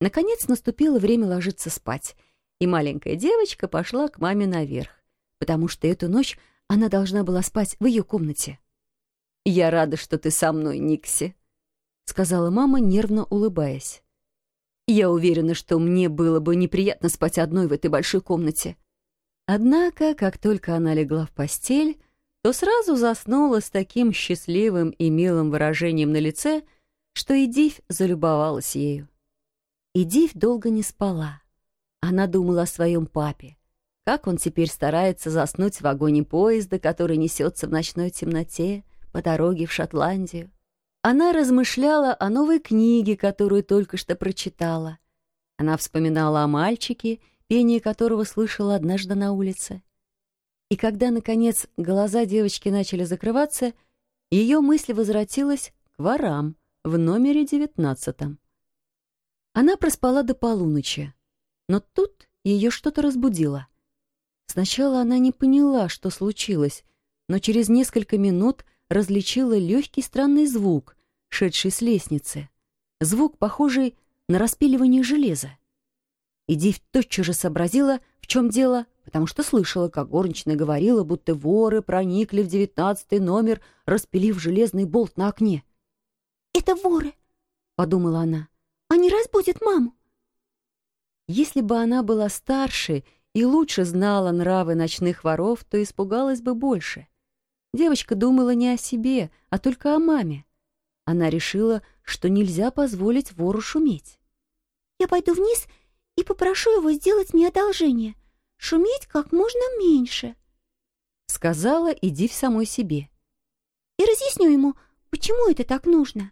Наконец наступило время ложиться спать, и маленькая девочка пошла к маме наверх, потому что эту ночь она должна была спать в ее комнате. «Я рада, что ты со мной, Никси», — сказала мама, нервно улыбаясь. «Я уверена, что мне было бы неприятно спать одной в этой большой комнате». Однако, как только она легла в постель, то сразу заснула с таким счастливым и милым выражением на лице, что и Дивь залюбовалась ею. И Дивь долго не спала. Она думала о своем папе, как он теперь старается заснуть в вагоне поезда, который несется в ночной темноте по дороге в Шотландию. Она размышляла о новой книге, которую только что прочитала. Она вспоминала о мальчике, пение которого слышала однажды на улице. И когда, наконец, глаза девочки начали закрываться, ее мысль возвратилась к ворам в номере девятнадцатом. Она проспала до полуночи, но тут ее что-то разбудило. Сначала она не поняла, что случилось, но через несколько минут различила легкий странный звук, шедший с лестницы. Звук, похожий на распиливание железа. И Див тотчас же сообразила, в чем дело, потому что слышала, как горничная говорила, будто воры проникли в девятнадцатый номер, распилив железный болт на окне. «Это воры!» — подумала она. «Они разбудят маму!» Если бы она была старше и лучше знала нравы ночных воров, то испугалась бы больше. Девочка думала не о себе, а только о маме. Она решила, что нельзя позволить вору шуметь. «Я пойду вниз и попрошу его сделать мне одолжение. Шуметь как можно меньше», — сказала, иди в самой себе. «И разъясню ему, почему это так нужно».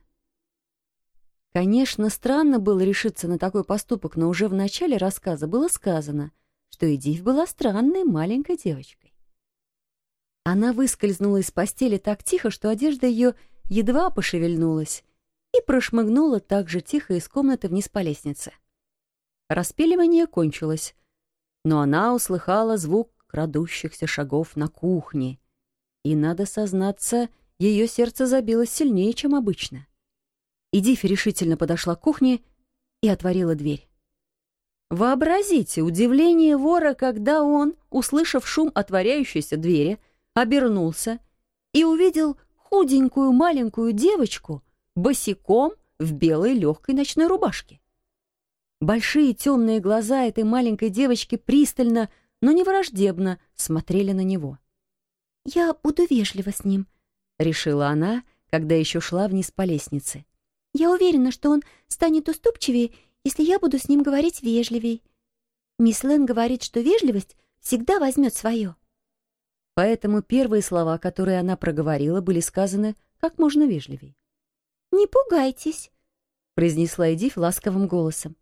Конечно, странно было решиться на такой поступок, но уже в начале рассказа было сказано, что Эдив была странной маленькой девочкой. Она выскользнула из постели так тихо, что одежда ее едва пошевельнулась, и прошмыгнула так же тихо из комнаты вниз по лестнице. Распиливание кончилось, но она услыхала звук крадущихся шагов на кухне, и, надо сознаться, ее сердце забилось сильнее, чем обычно. И Дифи решительно подошла к кухне и отворила дверь. Вообразите удивление вора, когда он, услышав шум отворяющейся двери, обернулся и увидел худенькую маленькую девочку босиком в белой легкой ночной рубашке. Большие темные глаза этой маленькой девочки пристально, но не враждебно смотрели на него. «Я буду вежлива с ним», — решила она, когда еще шла вниз по лестнице. «Я уверена, что он станет уступчивее, если я буду с ним говорить вежливей. Мисс Лэн говорит, что вежливость всегда возьмет свое». Поэтому первые слова, которые она проговорила, были сказаны как можно вежливей. «Не пугайтесь», — произнесла Эдив ласковым голосом.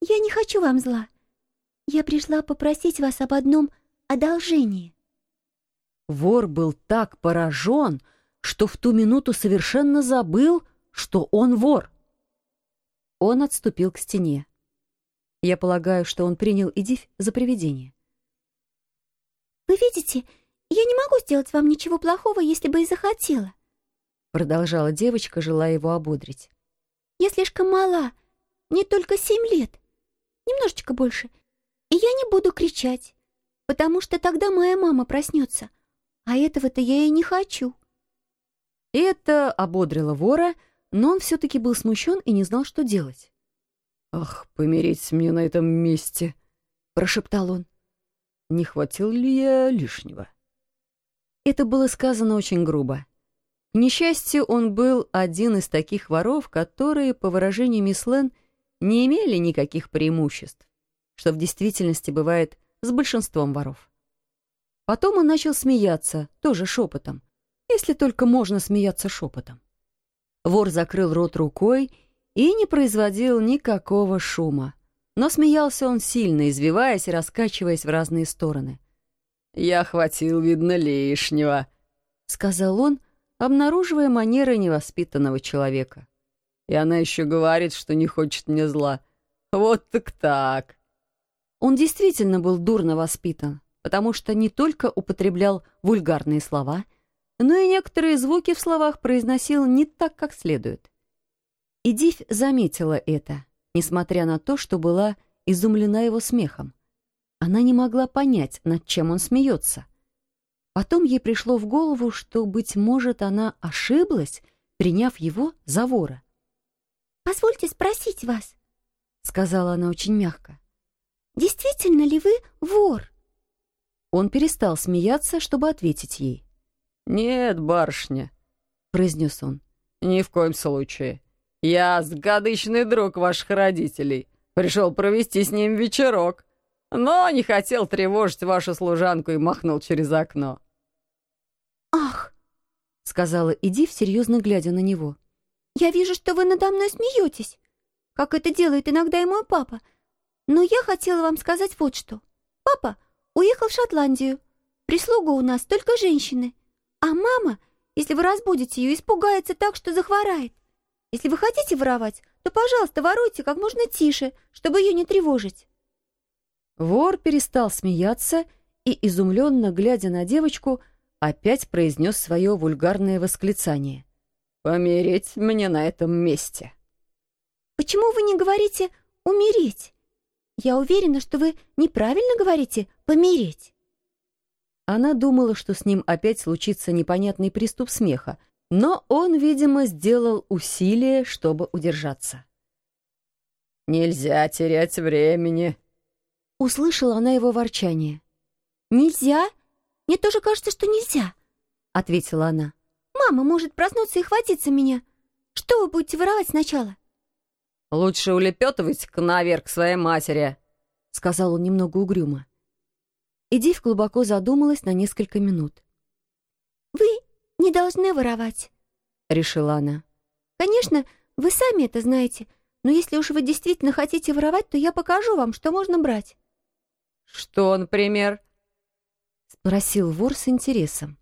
«Я не хочу вам зла. Я пришла попросить вас об одном одолжении». Вор был так поражен, что в ту минуту совершенно забыл, что он вор. Он отступил к стене. Я полагаю, что он принял Эдивь за привидение. «Вы видите, я не могу сделать вам ничего плохого, если бы и захотела», продолжала девочка, желая его ободрить. «Я слишком мала, мне только семь лет немножечко больше, и я не буду кричать, потому что тогда моя мама проснется, а этого-то я и не хочу». Это ободрило вора, но он все-таки был смущен и не знал, что делать. «Ах, помереть мне на этом месте!» — прошептал он. «Не хватил ли я лишнего?» Это было сказано очень грубо. К несчастью, он был один из таких воров, которые, по выражению мисс Лен, не имели никаких преимуществ, что в действительности бывает с большинством воров. Потом он начал смеяться, тоже шепотом, если только можно смеяться шепотом. Вор закрыл рот рукой и не производил никакого шума, но смеялся он сильно, извиваясь и раскачиваясь в разные стороны. «Я хватил, видно, лишнего», — сказал он, обнаруживая манеры невоспитанного человека. И она еще говорит, что не хочет мне зла. Вот так так. Он действительно был дурно воспитан, потому что не только употреблял вульгарные слова, но и некоторые звуки в словах произносил не так, как следует. И Дивь заметила это, несмотря на то, что была изумлена его смехом. Она не могла понять, над чем он смеется. Потом ей пришло в голову, что, быть может, она ошиблась, приняв его за вора. «Позвольте спросить вас», — сказала она очень мягко. «Действительно ли вы вор?» Он перестал смеяться, чтобы ответить ей. «Нет, барышня», — произнес он. «Ни в коем случае. Я сгодычный друг ваших родителей. Пришел провести с ним вечерок, но не хотел тревожить вашу служанку и махнул через окно». «Ах!» — сказала Иди, серьезно глядя на него. «Я вижу, что вы надо мной смеетесь, как это делает иногда и мой папа. Но я хотела вам сказать вот что. Папа уехал в Шотландию. Прислуга у нас только женщины. А мама, если вы разбудите ее, испугается так, что захворает. Если вы хотите воровать, то, пожалуйста, воруйте как можно тише, чтобы ее не тревожить». Вор перестал смеяться и, изумленно глядя на девочку, опять произнес свое вульгарное восклицание. «Помереть мне на этом месте». «Почему вы не говорите «умереть»? Я уверена, что вы неправильно говорите «помереть». Она думала, что с ним опять случится непонятный приступ смеха, но он, видимо, сделал усилие, чтобы удержаться. «Нельзя терять времени», — услышала она его ворчание. «Нельзя? Мне тоже кажется, что нельзя», — ответила она. «Мама может проснуться и хватиться меня. Что вы будете воровать сначала?» «Лучше улепетывать-ка наверх к своей матери», — сказал он немного угрюмо. Эдив глубоко задумалась на несколько минут. «Вы не должны воровать», — решила она. «Конечно, вы сами это знаете, но если уж вы действительно хотите воровать, то я покажу вам, что можно брать». «Что, например?» — спросил вор с интересом.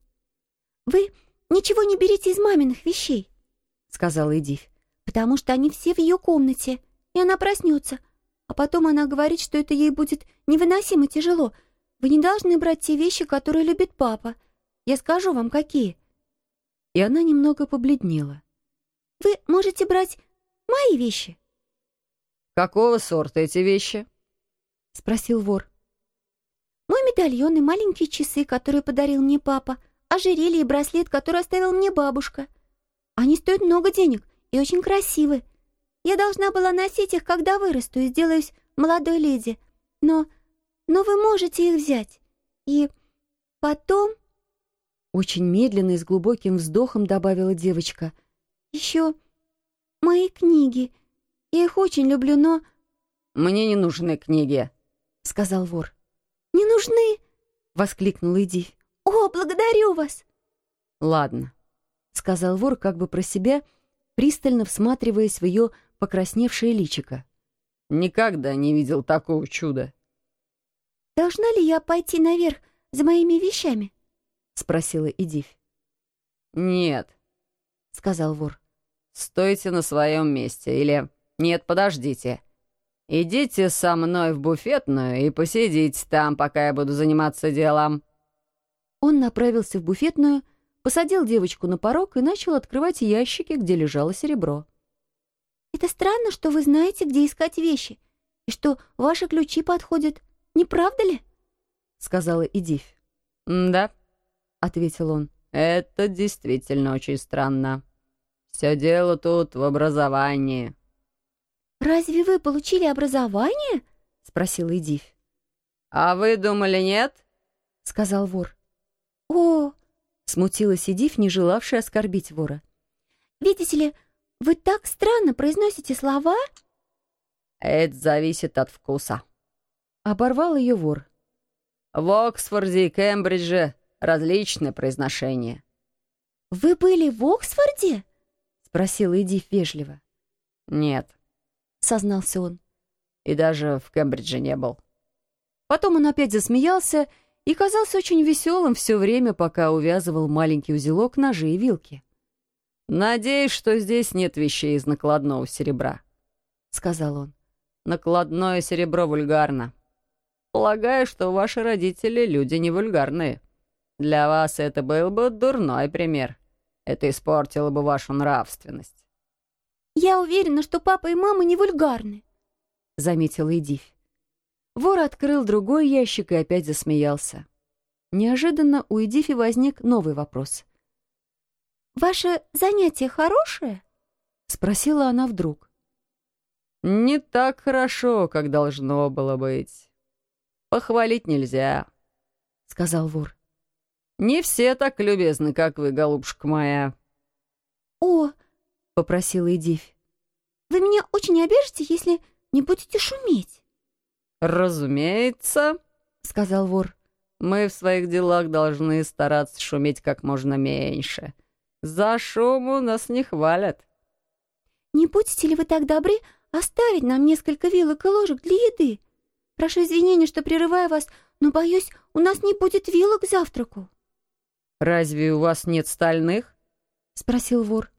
«Вы ничего не берите из маминых вещей», — сказала Эдив, «потому что они все в ее комнате, и она проснется, а потом она говорит, что это ей будет невыносимо тяжело. Вы не должны брать те вещи, которые любит папа. Я скажу вам, какие». И она немного побледнела. «Вы можете брать мои вещи». «Какого сорта эти вещи?» — спросил вор. «Мой медальон и маленькие часы, которые подарил мне папа, ожерелье и браслет, который оставила мне бабушка. Они стоят много денег и очень красивы. Я должна была носить их, когда вырасту и сделаюсь молодой леди. Но... но вы можете их взять. И потом...» Очень медленно и с глубоким вздохом добавила девочка. «Еще мои книги. Я их очень люблю, но...» «Мне не нужны книги», — сказал вор. «Не нужны?» — воскликнула Эдивь. «О, благодарю вас!» «Ладно», — сказал вор как бы про себя, пристально всматриваясь в ее покрасневшее личико. «Никогда не видел такого чуда». «Должна ли я пойти наверх за моими вещами?» — спросила Эдивь. «Нет», — сказал вор. «Стойте на своем месте. Или... Нет, подождите. Идите со мной в буфетную и посидите там, пока я буду заниматься делом». Он направился в буфетную, посадил девочку на порог и начал открывать ящики, где лежало серебро. «Это странно, что вы знаете, где искать вещи, и что ваши ключи подходят, не правда ли?» — сказала Эдивь. «Да», — ответил он. «Это действительно очень странно. Все дело тут в образовании». «Разве вы получили образование?» — спросила Эдивь. «А вы думали, нет?» — сказал вор. «О!» — смутилась Эдивь, не желавшая оскорбить вора. «Видите ли, вы так странно произносите слова?» «Это зависит от вкуса», — оборвал ее вор. «В Оксфорде и Кембридже различное произношение». «Вы были в Оксфорде?» — спросила Эдив вежливо. «Нет», — сознался он. «И даже в Кембридже не был». Потом он опять засмеялся и казался очень веселым все время, пока увязывал маленький узелок ножи и вилки. «Надеюсь, что здесь нет вещей из накладного серебра», — сказал он. «Накладное серебро вульгарно. Полагаю, что ваши родители люди не вульгарные. Для вас это был бы дурной пример. Это испортило бы вашу нравственность». «Я уверена, что папа и мама не вульгарны», заметила Эдивь. Вор открыл другой ящик и опять засмеялся. Неожиданно у Эдифи возник новый вопрос. «Ваше занятие хорошее?» — спросила она вдруг. «Не так хорошо, как должно было быть. Похвалить нельзя», — сказал вор. «Не все так любезны, как вы, голубушка моя». «О!» — попросила Эдивь. «Вы меня очень обяжете, если не будете шуметь». «Разумеется», — сказал вор. «Мы в своих делах должны стараться шуметь как можно меньше. За шуму нас не хвалят». «Не будете ли вы так добры оставить нам несколько вилок и ложек для еды? Прошу извинения, что прерываю вас, но, боюсь, у нас не будет вилок к завтраку». «Разве у вас нет стальных?» — спросил вор.